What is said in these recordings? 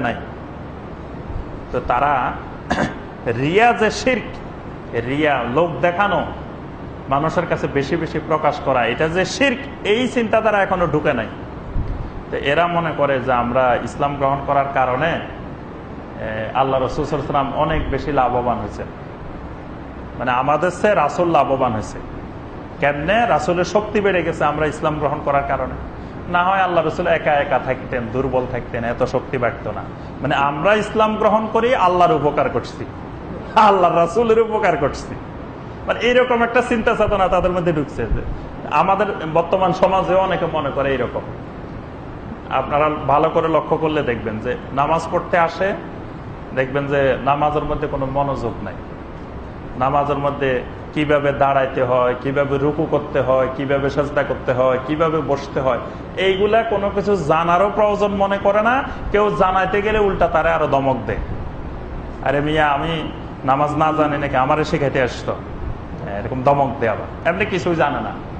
নাই। তো তারা রিয়া যে শির্ক, রিয়া লোক দেখানো, মানুষের কাছে বেশি বেশি প্রকাশ করা, এটা যে শির্ক, এই চিন্তাধারা এখনও ঢুকে নাই। তো এরা মনে করে যে আমরা ইসলাম গ্রহণ করার কারণে আল্লাহ রসুলাম অনেক বেশি লাভবান হয়েছে। মানে আমাদের সে রাসুল লাভবান হয়েছে। কেমনে? রাসুলের শক্তি বেড়ে গেছে আমরা ইসলাম গ্রহণ করার কারণে। না হয় আল্লাহ রসুল একা একা থাকতেন, দুর্বল থাকতেন, এত শক্তি বাড়ত না। মানে আমরা ইসলাম গ্রহণ করি, আল্লাহর উপকার করছি। আল্লাহ রাসুলের উপকার করছি। মানে এইরকম একটা চিন্তা চেতনা তাদের মধ্যে ঢুকছে আমাদের বর্তমান সমাজে অনেকে মনে করে এইরকম। আপনারা ভালো করে লক্ষ্য করলে দেখবেন যে নামাজ পড়তে আসে, দেখবেন যে নামাজের মধ্যে কোনো মনোযোগ নাই। নামাজের মধ্যে কীভাবে দাঁড়াইতে হয়, কীভাবে রুকু করতে হয়, কীভাবে সাজদা করতে হয়, কীভাবে বসতে হয়, এইগুলা কোনো কিছু জানারও প্রয়োজন মনে করে না। কেউ জানাইতে গেলে উল্টা তারে আরও দমক দেয়। আরে মিয়া, আমি নামাজ না জানি নাকি আমারে শেখাইতে আসতো এরকম দমক দেয় আবার। এমনি কিছুই জানে না।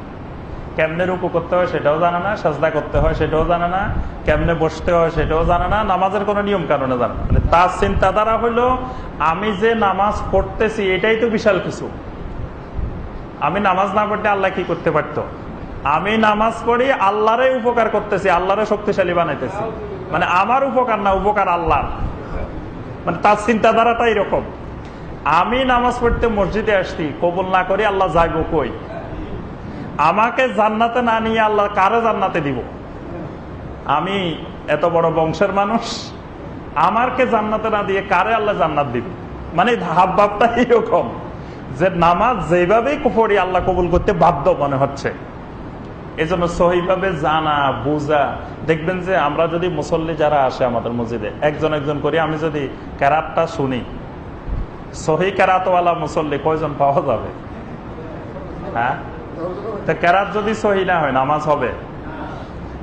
কেমনে রুকু করতে হয় সেটাও জানে না, সাজদা করতে হয় সেটাও জানে না, কেমনে বসতে হয় সেটাও জানে না, নামাজের কোনো নিয়ম কারণে জানে মানে তার চিন্তাধারা হইল, আমি যে নামাজ পড়তেছি এটাই তো বিশাল কিছু। আমি নামাজ না পড়তে আল্লাহ কি করতে পারত? আমি নামাজ পড়ি, আল্লাহরে উপকার করতেছি, আল্লাহরে শক্তিশালী বানাইতেছি। মানে আমার উপকার না, উপকার আল্লাহ মানে তার চিন্তাধারাটা এরকম। আমি নামাজ পড়তে মসজিদে আসছি, কবুল না করি, আল্লাহ যাইব কই? আমাকে জান্নাতে না নিয়ে আল্লাহ কারে জান্নাতে দিব? আমি এত বড় বংশের মানুষ, আমারকে জান্নাতে না দিয়ে কারে আল্লাহ জান্নাত দিবে? মানে হাব ভাবটা এরকম যে নামাজ যেভাবেই পড়ি আল্লাহ কবুল করতে বাধ্য মনে হচ্ছে। এজন্য সহিভাবে জানা, বুঝা, দেখবেন যে আমরা যদি মুসল্লি যারা আসে আমাদের মসজিদে, একজন একজন করি, আমি যদি ক্যারাতটা শুনি, সহি ক্যারাতওয়ালা মুসল্লি কয়জন পাওয়া যাবে? হ্যাঁ? তো ক্যারাত যদি সহি না হয়, নামাজ হবে।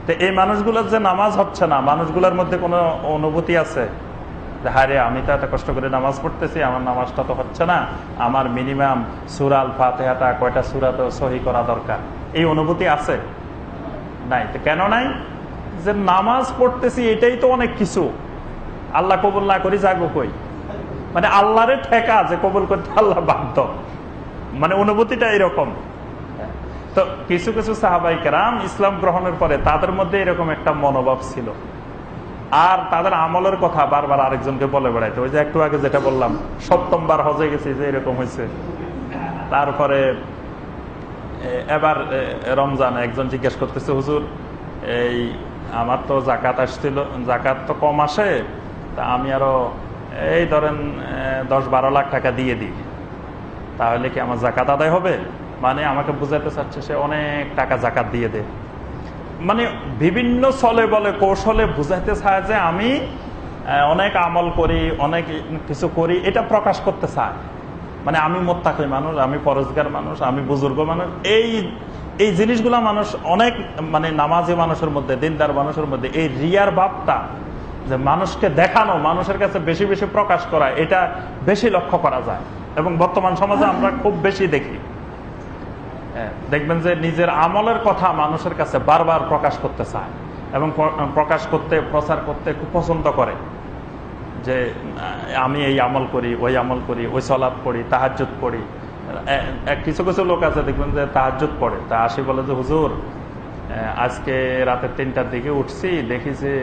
তো এই মানুষগুলোর যে নামাজ হচ্ছে না, মানুষগুলোর মধ্যে কোনো অনুভূতি আছে? হারে আমি তো এত কষ্ট করে নামাজ পড়তেছি, আমার নামাজটা তো হচ্ছে না। আমার মিনিমাম সুরাল ফাতেহাটা কয়টা সুরা তো সহি করা দরকার? এই অনুভূতি আছে? নাই। তো কেন নাই? যে নামাজ পড়তেছি, এটাই তো অনেক কিছু। আল্লাহ কবুল না করি যাগো কই? মানে আল্লাহরে ঠেকা যে কবুল করতে আল্লাহ বাধ্য। মানে অনুভূতিটা এরকম। তো কিছু কিছু সাহাবাইকেরাম ইসলাম গ্রহণের পরে তাদের মধ্যে এরকম একটা মনোভাব ছিল। আর তাদের আমলের কথা বারবার আরেকজনকে বলে বেড়াইতে। ওই যে একটু আগে যেটা বললাম সপ্তমবার হজে গেছি যে এরকম হয়েছে। তারপরে এবার রমজান একজন জিজ্ঞেস করতেছে, হুজুর, এই আমার তো জাকাত আসছিল জাকাত তো কম আসে, তা আমি আরও, এই ধরেন দশ বারো লাখ টাকা দিয়ে দিই। তাহলে কি আমার জাকাত আদায় হবে? মানে আমাকে বুঝাতে চাচ্ছে, সে অনেক টাকা জাকাত দিয়ে দেয়। মানে বিভিন্ন চলে বলে, কৌশলে বুঝাইতে চায় যে আমি অনেক আমল করি, অনেক কিছু করি, এটা প্রকাশ করতে চায়। মানে আমি মোত্তাকি মানুষ, আমি পরস্কার মানুষ, আমি বুজুর্গ মানুষ, এই এই জিনিসগুলা মানুষ অনেক মানে নামাজি মানুষের মধ্যে, দিনদার মানুষের মধ্যে, এই রিয়ার ভাবটা যে মানুষকে দেখানো, মানুষের কাছে বেশি বেশি প্রকাশ করা, এটা বেশি লক্ষ্য করা যায়। এবং বর্তমান সমাজে আমরা খুব বেশি দেখি। দেখবেন যে নিজের আমলের কথা মানুষের কাছে বারবার প্রকাশ করতে চায় এবং প্রকাশ করতে, প্রচার করতে খুব পছন্দ করে যে আমি এই আমল করি, ওই আমল করি, ওই সলাপ পড়ি তাহাজুত পড়ি। কিছু কিছু লোক আছে দেখবেন যে তাহাজুত পড়ে। তা আসি বলে যে, হুজুর আজকে রাতে তিনটার দিকে উঠছি, দেখি যে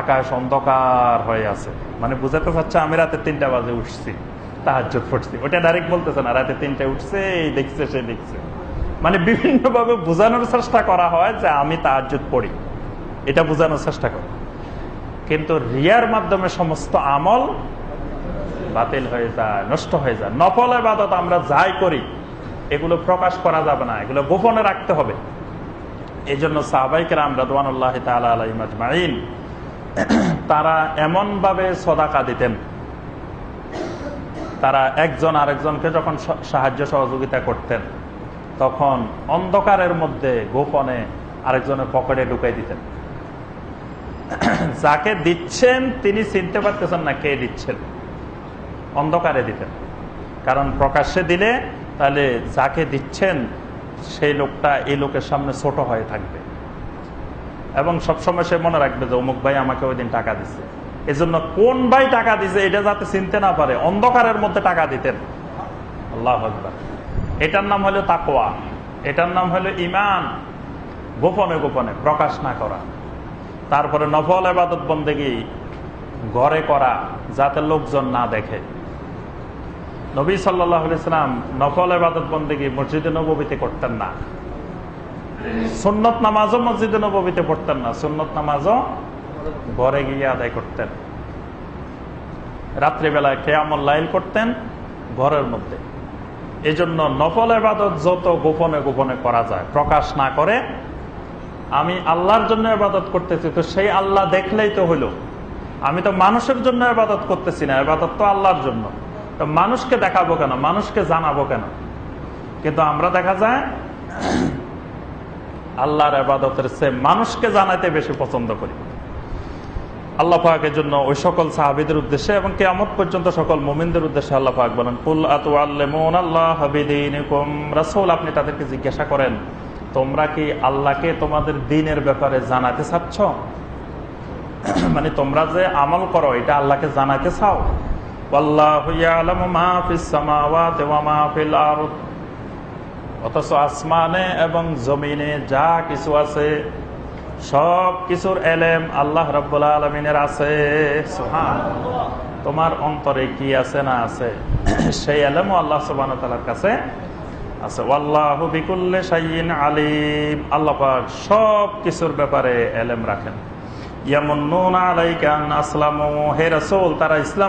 আকাশ অন্ধকার হয়ে আছে। মানে বুঝাতে চাচ্ছে আমি রাতে তিনটা বাজে উঠছি। তাহাজুত পড়ছি ওটা ডাইরেক্ট বলতেছে না, রাতে তিনটায় উঠছে দেখছে সে দেখছে। মানে বিভিন্ন ভাবে বোঝানোর চেষ্টা করা হয় যে আমি তাহাজুত পড়ি। এটা বোঝানোর চেষ্টা করি। কিন্তু রিয়ার মাধ্যমে সমস্ত আমল বাতিল হয়ে যায়, নষ্ট হয়ে যায়। নফল আবাদত আমরা যাই করি, এগুলো প্রকাশ করা যাবে না, এগুলো গোপনে রাখতে হবে। এই জন্য সাহবাইকের আমরা দোয়ানুল্লাহ তালাইন তারা এমন ভাবে সদাকা দিতেন। তারা একজন আরেকজনকে যখন সাহায্য সহযোগিতা করতেন, তখন অন্ধকারের মধ্যে গোপনে আরেকজনের পকেটে ঢুকাই দিতেন। যাকে দিচ্ছেন তিনি চিনতে পারতেছেন না কে দিচ্ছেন। অন্ধকারে দিতেন। কারণ প্রকাশ্যে দিলে তাহলে যাকে দিচ্ছেন, সেই লোকটা এই লোকের সামনে ছোট হয়ে থাকবে। এবং সবসময় সে মনে রাখবে যে অমুক ভাই আমাকে ওই দিন টাকা দিচ্ছে। এজন্য কোন ভাই টাকা দিছে, এটা যাতে চিনতে না পারে। অন্ধকারের মধ্যে টাকা দিতেন। আল্লাহ এটার নাম হলো তাকোয়া এটার নাম হলো ইমান গোপনে গোপনে প্রকাশ না করা। তারপরে নফল আবাদত বন্দেগি ঘরে করা, যাতে লোকজন না দেখে। নবী সাল্লাম নফল আবাদত বন্দেগি মসজিদে নবীতে করতেন না। সুন্নত নামাজও মসজিদে নবীতে পড়তেন না। সুন্নত নামাজও ঘরে গিয়ে আদায় করতেন। রাত্রিবেলায় কেয়ামল লাইল করতেন ঘরের মধ্যে। এই জন্য নফল আবাদত যত গোপনে গোপনে করা যায়, প্রকাশ না করে, আমি আল্লাহর জন্য আবাদত করতেছি, তো সেই আল্লাহ দেখলেই তো হইল আমি তো মানুষের জন্য আবাদত করতেছি না আবাদত তো আল্লাহর জন্য। তো মানুষকে দেখাবো কেন? মানুষকে জানাব কেন? কিন্তু আমরা দেখা যায়, আল্লাহর আবাদতের সে মানুষকে জানাতে বেশি পছন্দ করি। আল্লাহ জন্য ওই সকল সাহাবিদের উদ্দেশ্যে এবং কেয়ামত পর্যন্ত সকল মোমিনদের উদ্দেশ্যে আল্লাহ পাক বলেন, কুল আতু আল্লাহ রাসূল, আপনি তাদেরকে জিজ্ঞাসা করেন, তোমরা কি আল্লাহকে তোমাদের দিনের ব্যাপারে জানাতে চাচ্ছ? মানে তোমরা যে আমল করো, এটা আল্লাহকে জানাতে চাও? অথচ আসমানে এবং জমিনে যা কিছু আছে সব কিছুর এলেম আল্লাহ রব্বুল্লা আলমিনের আছে। তোমার অন্তরে কি আছে না আছে? সেই এলেমও আল্লাহ সুবান কাছে আছে। আল্লাহ বিকুল্লে সাইন আলিম। সব কিছুর ব্যাপারে এলেম রাখেন। ইয়ামুন আলাইকান আসলাম। হে রসুল, তারা ইসলাম